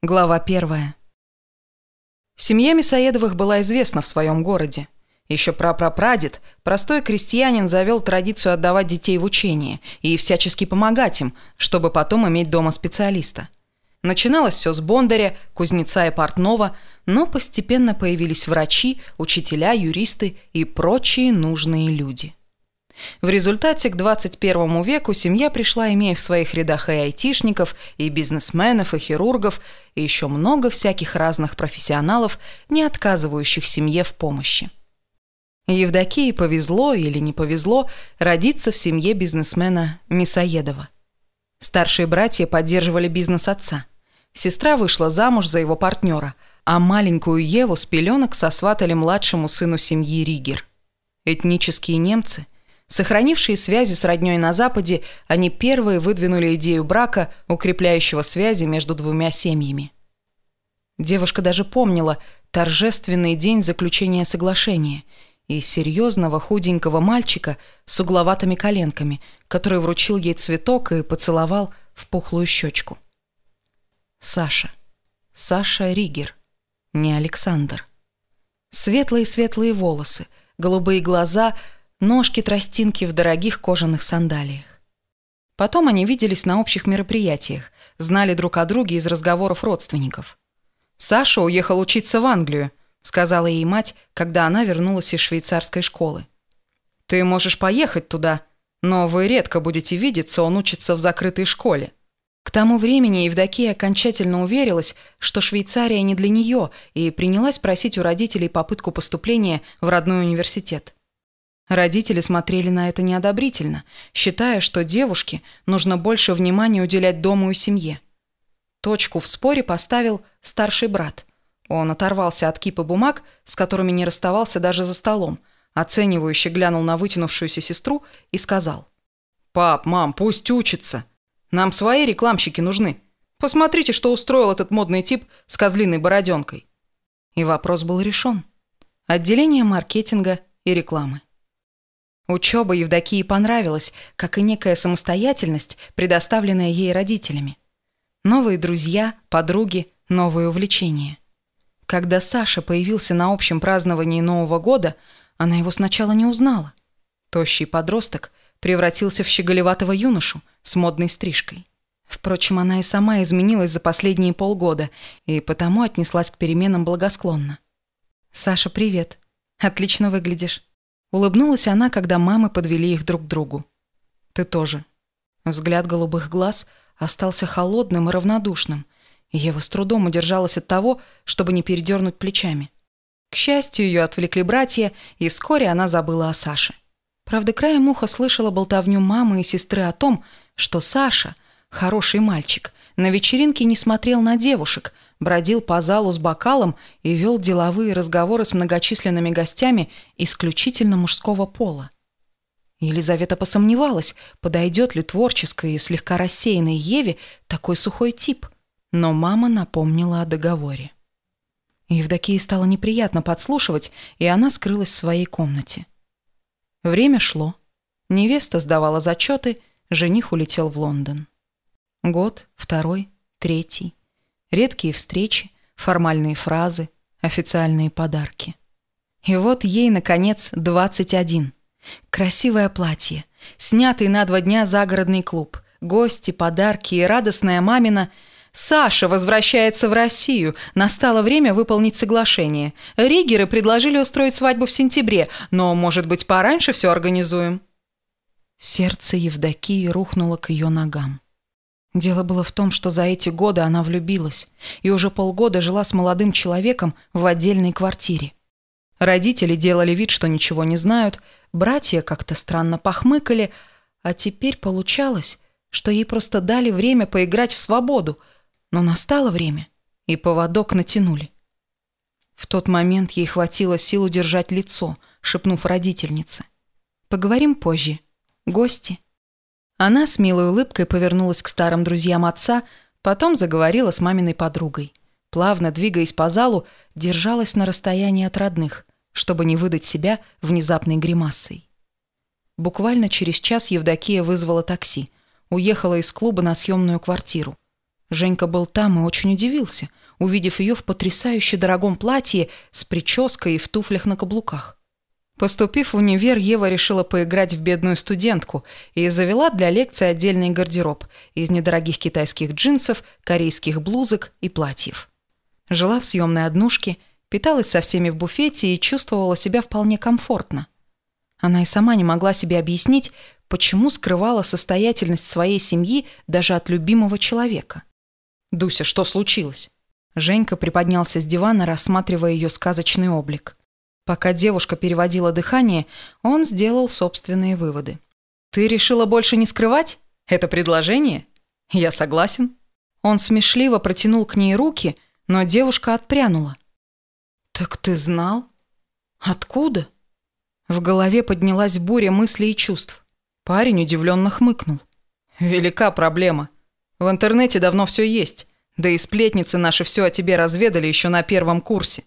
Глава первая. Семья Мясоедовых была известна в своем городе. Еще прапрапрадед, простой крестьянин, завел традицию отдавать детей в учение и всячески помогать им, чтобы потом иметь дома специалиста. Начиналось все с бондаря, кузнеца и портного, но постепенно появились врачи, учителя, юристы и прочие нужные люди. В результате к 21 веку семья пришла, имея в своих рядах и айтишников, и бизнесменов, и хирургов, и еще много всяких разных профессионалов, не отказывающих семье в помощи. Евдокии повезло или не повезло родиться в семье бизнесмена Мисоедова. Старшие братья поддерживали бизнес отца. Сестра вышла замуж за его партнера, а маленькую Еву с пеленок сосватали младшему сыну семьи Ригер. Этнические немцы – Сохранившие связи с роднёй на Западе, они первые выдвинули идею брака, укрепляющего связи между двумя семьями. Девушка даже помнила торжественный день заключения соглашения и серьезного худенького мальчика с угловатыми коленками, который вручил ей цветок и поцеловал в пухлую щечку. Саша. Саша Ригер. Не Александр. Светлые-светлые волосы, голубые глаза — ножки-тростинки в дорогих кожаных сандалиях. Потом они виделись на общих мероприятиях, знали друг о друге из разговоров родственников. «Саша уехал учиться в Англию», — сказала ей мать, когда она вернулась из швейцарской школы. «Ты можешь поехать туда, но вы редко будете видеться, он учится в закрытой школе». К тому времени Евдокия окончательно уверилась, что Швейцария не для нее, и принялась просить у родителей попытку поступления в родной университет. Родители смотрели на это неодобрительно, считая, что девушке нужно больше внимания уделять дому и семье. Точку в споре поставил старший брат. Он оторвался от кипа бумаг, с которыми не расставался даже за столом, оценивающе глянул на вытянувшуюся сестру и сказал. «Пап, мам, пусть учится. Нам свои рекламщики нужны. Посмотрите, что устроил этот модный тип с козлиной бороденкой». И вопрос был решен. Отделение маркетинга и рекламы. Учеба Евдокии понравилась, как и некая самостоятельность, предоставленная ей родителями. Новые друзья, подруги, новые увлечения. Когда Саша появился на общем праздновании Нового года, она его сначала не узнала. Тощий подросток превратился в щеголеватого юношу с модной стрижкой. Впрочем, она и сама изменилась за последние полгода и потому отнеслась к переменам благосклонно. «Саша, привет. Отлично выглядишь. Улыбнулась она, когда мамы подвели их друг к другу. «Ты тоже». Взгляд голубых глаз остался холодным и равнодушным, и Ева с трудом удержалась от того, чтобы не передернуть плечами. К счастью, ее отвлекли братья, и вскоре она забыла о Саше. Правда, краем уха слышала болтовню мамы и сестры о том, что Саша, хороший мальчик, на вечеринке не смотрел на девушек, бродил по залу с бокалом и вел деловые разговоры с многочисленными гостями исключительно мужского пола. Елизавета посомневалась, подойдет ли творческой и слегка рассеянной Еве такой сухой тип, но мама напомнила о договоре. Евдокии стало неприятно подслушивать, и она скрылась в своей комнате. Время шло. Невеста сдавала зачеты, жених улетел в Лондон. Год, второй, третий. Редкие встречи, формальные фразы, официальные подарки. И вот ей, наконец, 21. Красивое платье, снятый на два дня загородный клуб, гости, подарки и радостная мамина «Саша возвращается в Россию. Настало время выполнить соглашение. Ригеры предложили устроить свадьбу в сентябре, но, может быть, пораньше все организуем?» Сердце Евдокии рухнуло к ее ногам. Дело было в том, что за эти годы она влюбилась и уже полгода жила с молодым человеком в отдельной квартире. Родители делали вид, что ничего не знают, братья как-то странно похмыкали, а теперь получалось, что ей просто дали время поиграть в свободу, но настало время, и поводок натянули. В тот момент ей хватило сил удержать лицо, шепнув родительнице. «Поговорим позже. Гости». Она с милой улыбкой повернулась к старым друзьям отца, потом заговорила с маминой подругой. Плавно двигаясь по залу, держалась на расстоянии от родных, чтобы не выдать себя внезапной гримасой. Буквально через час Евдокия вызвала такси, уехала из клуба на съемную квартиру. Женька был там и очень удивился, увидев ее в потрясающе дорогом платье с прической и в туфлях на каблуках. Поступив в универ, Ева решила поиграть в бедную студентку и завела для лекции отдельный гардероб из недорогих китайских джинсов, корейских блузок и платьев. Жила в съемной однушке, питалась со всеми в буфете и чувствовала себя вполне комфортно. Она и сама не могла себе объяснить, почему скрывала состоятельность своей семьи даже от любимого человека. «Дуся, что случилось?» Женька приподнялся с дивана, рассматривая ее сказочный облик. Пока девушка переводила дыхание, он сделал собственные выводы. «Ты решила больше не скрывать? Это предложение? Я согласен». Он смешливо протянул к ней руки, но девушка отпрянула. «Так ты знал? Откуда?» В голове поднялась буря мыслей и чувств. Парень удивленно хмыкнул. «Велика проблема. В интернете давно все есть. Да и сплетницы наши все о тебе разведали еще на первом курсе.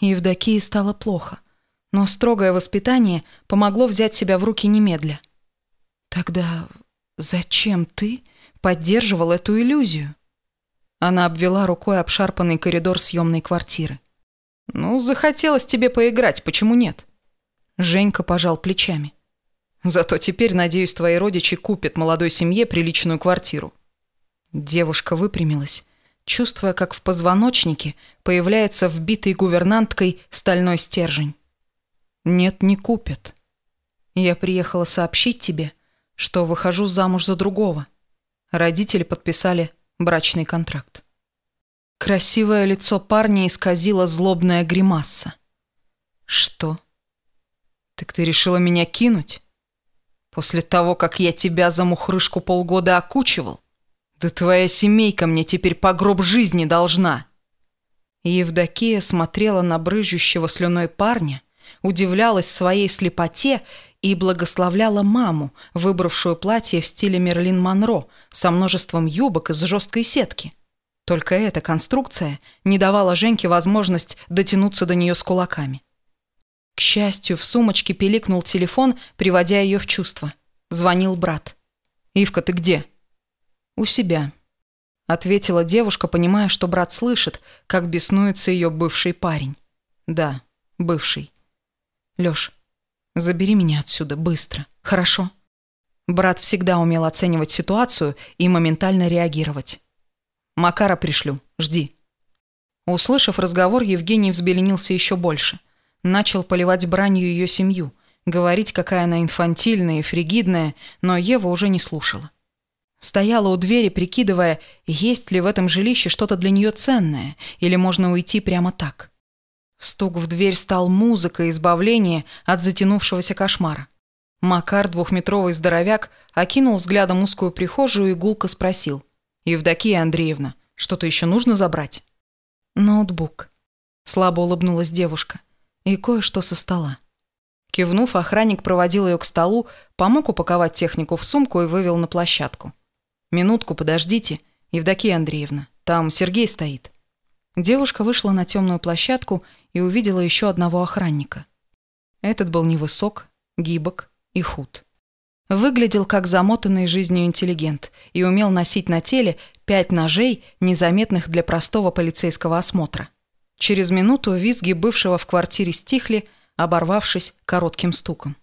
Евдокии стало плохо, но строгое воспитание помогло взять себя в руки немедля. «Тогда зачем ты поддерживал эту иллюзию?» Она обвела рукой обшарпанный коридор съемной квартиры. «Ну, захотелось тебе поиграть, почему нет?» Женька пожал плечами. «Зато теперь, надеюсь, твои родичи купят молодой семье приличную квартиру». Девушка выпрямилась чувствуя, как в позвоночнике появляется вбитый гувернанткой стальной стержень. «Нет, не купят. Я приехала сообщить тебе, что выхожу замуж за другого. Родители подписали брачный контракт». Красивое лицо парня исказило злобная гримаса. «Что? Так ты решила меня кинуть? После того, как я тебя за мухрышку полгода окучивал? Да твоя семейка мне теперь по гроб жизни должна. Евдокия смотрела на брыжущего слюной парня, удивлялась своей слепоте и благословляла маму, выбравшую платье в стиле Мерлин Монро со множеством юбок из жесткой сетки. Только эта конструкция не давала Женьке возможность дотянуться до нее с кулаками. К счастью, в сумочке пиликнул телефон, приводя ее в чувство. Звонил брат. «Ивка, ты где?» «У себя», — ответила девушка, понимая, что брат слышит, как беснуется ее бывший парень. «Да, бывший. Лёш, забери меня отсюда, быстро, хорошо?» Брат всегда умел оценивать ситуацию и моментально реагировать. «Макара пришлю, жди». Услышав разговор, Евгений взбеленился еще больше. Начал поливать бранью ее семью, говорить, какая она инфантильная и фригидная, но Ева уже не слушала. Стояла у двери, прикидывая, есть ли в этом жилище что-то для нее ценное, или можно уйти прямо так. Стук в дверь стал музыкой избавления от затянувшегося кошмара. Макар, двухметровый здоровяк, окинул взглядом узкую прихожую и гулко спросил. «Евдокия Андреевна, что-то еще нужно забрать?» «Ноутбук», — слабо улыбнулась девушка, — «и кое-что со стола». Кивнув, охранник проводил ее к столу, помог упаковать технику в сумку и вывел на площадку. «Минутку, подождите, Евдокия Андреевна, там Сергей стоит». Девушка вышла на темную площадку и увидела еще одного охранника. Этот был невысок, гибок и худ. Выглядел как замотанный жизнью интеллигент и умел носить на теле пять ножей, незаметных для простого полицейского осмотра. Через минуту визги бывшего в квартире стихли, оборвавшись коротким стуком.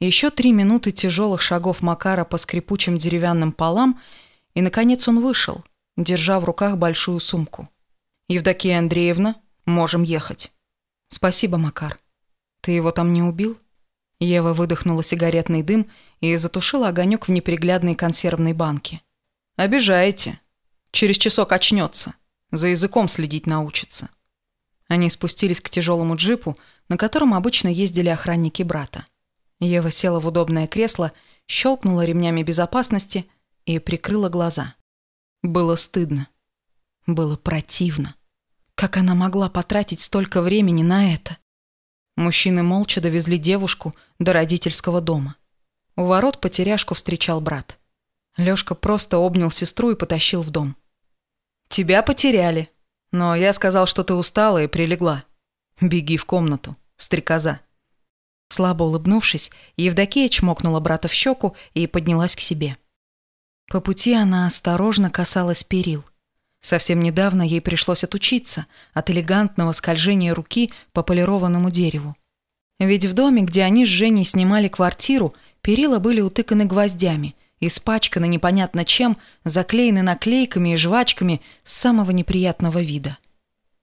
Еще три минуты тяжелых шагов Макара по скрипучим деревянным полам, и, наконец, он вышел, держа в руках большую сумку. «Евдокия Андреевна, можем ехать». «Спасибо, Макар. Ты его там не убил?» Ева выдохнула сигаретный дым и затушила огонек в неприглядной консервной банке. «Обижаете. Через часок очнется. За языком следить научится». Они спустились к тяжелому джипу, на котором обычно ездили охранники брата. Ева села в удобное кресло, щелкнула ремнями безопасности и прикрыла глаза. Было стыдно. Было противно. Как она могла потратить столько времени на это? Мужчины молча довезли девушку до родительского дома. У ворот потеряшку встречал брат. Лёшка просто обнял сестру и потащил в дом. «Тебя потеряли. Но я сказал, что ты устала и прилегла. Беги в комнату, стрекоза». Слабо улыбнувшись, Евдокия чмокнула брата в щеку и поднялась к себе. По пути она осторожно касалась перил. Совсем недавно ей пришлось отучиться от элегантного скольжения руки по полированному дереву. Ведь в доме, где они с Женей снимали квартиру, перила были утыканы гвоздями, испачканы непонятно чем, заклеены наклейками и жвачками самого неприятного вида.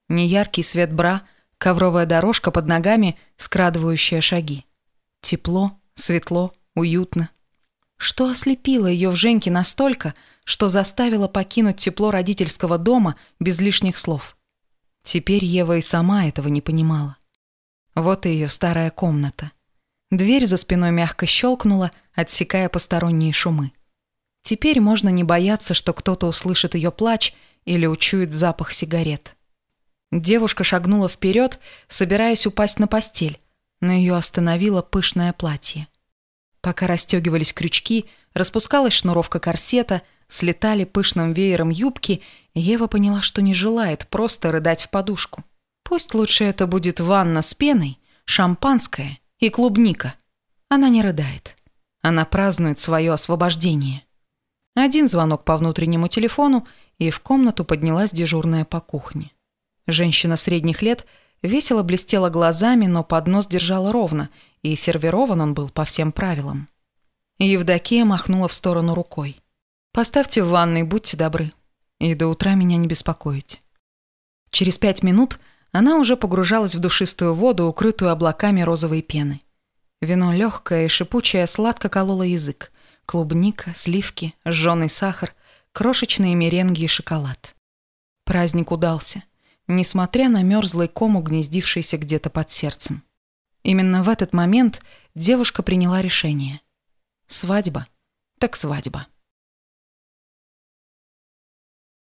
Неяркий свет бра, ковровая дорожка под ногами, скрадывающая шаги. Тепло, светло, уютно. Что ослепило ее в Женьке настолько, что заставило покинуть тепло родительского дома без лишних слов? Теперь Ева и сама этого не понимала. Вот и ее старая комната. Дверь за спиной мягко щелкнула, отсекая посторонние шумы. Теперь можно не бояться, что кто-то услышит ее плач или учует запах сигарет. Девушка шагнула вперед, собираясь упасть на постель, но ее остановило пышное платье. Пока расстегивались крючки, распускалась шнуровка корсета, слетали пышным веером юбки, Ева поняла, что не желает просто рыдать в подушку. Пусть лучше это будет ванна с пеной, шампанское и клубника. Она не рыдает. Она празднует свое освобождение. Один звонок по внутреннему телефону, и в комнату поднялась дежурная по кухне. Женщина средних лет весело блестела глазами, но поднос держала ровно, и сервирован он был по всем правилам. Евдокия махнула в сторону рукой. «Поставьте в ванной, будьте добры, и до утра меня не беспокоить». Через пять минут она уже погружалась в душистую воду, укрытую облаками розовой пены. Вино легкое и шипучее сладко кололо язык. Клубника, сливки, жженый сахар, крошечные меренги и шоколад. Праздник удался несмотря на мерзлый ком, угнездившийся где-то под сердцем. Именно в этот момент девушка приняла решение. Свадьба, так свадьба.